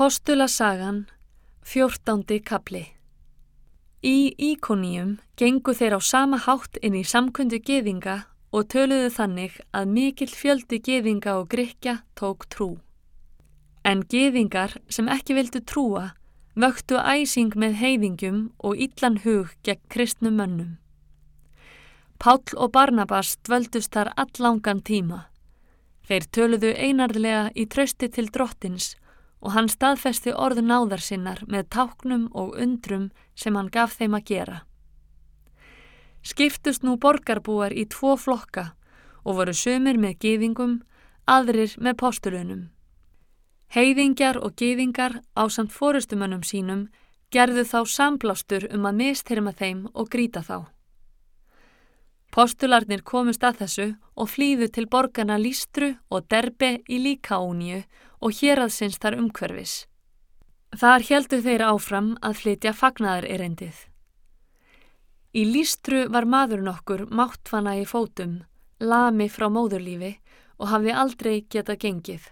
Postulasagan, fjórtándi kapli Í íkoníum gengu þeir á sama hátt inn í samkundu geðinga og töluðu þannig að mikill fjöldi geðinga og grikja tók trú. En geðingar sem ekki vildu trúa vöktu æsing með heiðingjum og illan hug gegn kristnum mönnum. Páll og Barnabas dvöldust þar allangan tíma. Þeir töluðu einarlega í trösti til drottins og hann staðfesti orðu náðar sinnar með táknum og undrum sem hann gaf þeim að gera. Skiptust nú borgarbúar í tvo flokka og voru sömur með gýðingum, aðrir með postulunum. Heiðingjar og gýðingar á samt fórustumönnum sínum gerðu þá samblástur um að mistyrma þeim og gríta þá. Postularnir komust að þessu og flýðu til borgarna Lístru og Derbe í Líkaóníu og hér aðsins þar umhverfis. Þar heldu þeir áfram að flytja fagnaðar erendið. Í lístru var maður nokkur máttfana í fótum, lami frá móðurlífi og hafði aldrei geta gengið.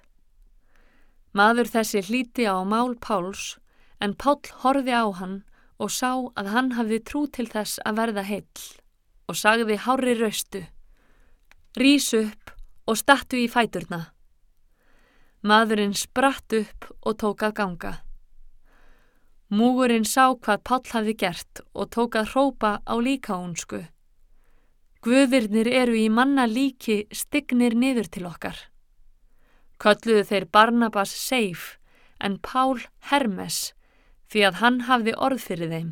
Maður þessi hlíti á mál Páls en Pál horfi á hann og sá að hann hafði trú til þess að verða heill og sagði hári raustu, rís upp og stattu í fæturna. Maðurinn spratt upp og tók að ganga. Múgurinn sá hvað Pál hafði gert og tók að hrópa á líkaúnsku. Guðirnir eru í manna líki stygnir niður til okkar. Kölluðu þeir Barnabas Seif en Pál Hermes því að hann hafði orð fyrir þeim.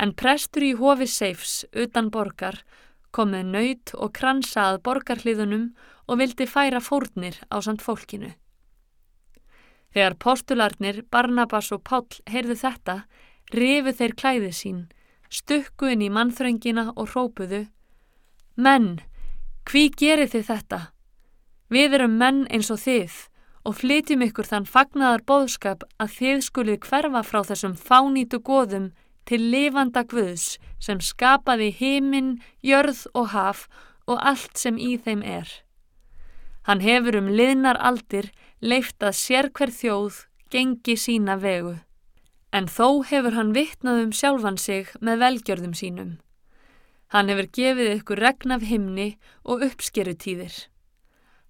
En prestur í hofi Seifs utan borgar kom með nöyt og kransað borgarhliðunum og vildi færa fórnir á samt fólkinu. Þegar postularnir Barnabas og Páll heyrðu þetta, rifu þeir klæði sín, stukku inn í mannþröngina og rópuðu Menn, hví gerir þið þetta? Við erum menn eins og þið og flytjum ykkur þann fagnaðar bóðskap að þið skulið hverfa frá þessum fánýtu góðum til lifanda guðs sem skapaði heiminn, jörð og haf og allt sem í þeim er. Hann hefur um liðnar aldir leift að sér hver þjóð gengi sína vegu. En þó hefur hann vittnað um sjálfan sig með velgjörðum sínum. Hann hefur gefið ykkur regn af himni og uppskerutíðir.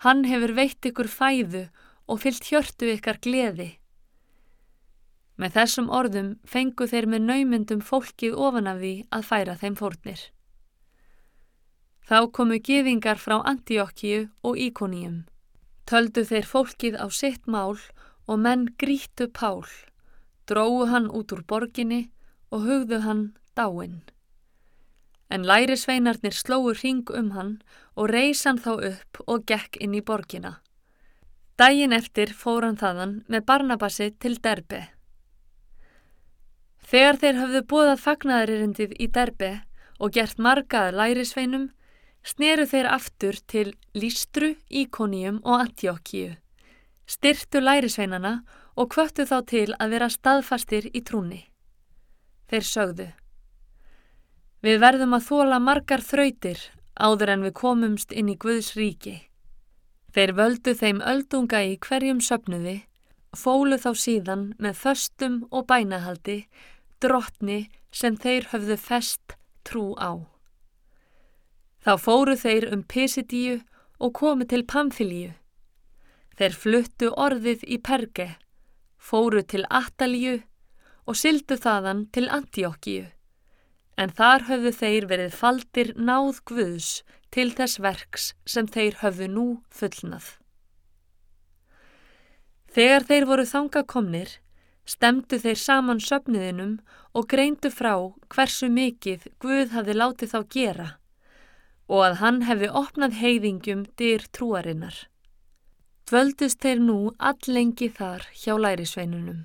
Hann hefur veitt ykkur fæðu og fyllt hjörtu ykkar gleði. Með þessum orðum fengu þeir með naumundum fólkið ofan af því að færa þeim fórnir. Þá komu gefingar frá Antíokkíu og Íkoníum. Töldu þeir fólkið á sitt mál og menn grítu Pál, dróðu hann út úr borginni og hugðu hann dáinn. En lærisveinarnir slóu ring um hann og reysan þá upp og gekk inn í borgina. Dægin eftir fór hann þaðan með Barnabassi til Derbe. Þegar þeir hafðu búið fagnaðaririndið í Derbe og gert margað lærisveinum, sneru þeir aftur til Lístru, Íkoníum og Antiokkíu, styrtu lærisveinana og kvöttu þá til að vera staðfastir í trúni. Þeir sögðu, við verðum að þóla margar þrautir áður en við komumst inn í Guðs ríki. Þeir völdu þeim öldunga í hverjum söpnuði, fólu þá síðan með föstum og bænahaldi, drottni sem þeir höfðu fest trú á. Þá fóru þeir um Pisidíu og komu til Pamfilíu. Þeir fluttu orðið í Perge, fóru til Atalíu og syldu þaðan til Antíokkíu. En þar höfðu þeir verið faldir náð Guðs til þess verks sem þeir höfðu nú fullnað. Þegar þeir voru þanga komnir, stemdu þeir saman söpniðinum og greindu frá hversu mikið Guð hafði látið þá gera og að hann hefði opnað heiðingjum dyr trúarinnar. Dvöldust þeir nú allengi þar hjá lærisveinunum.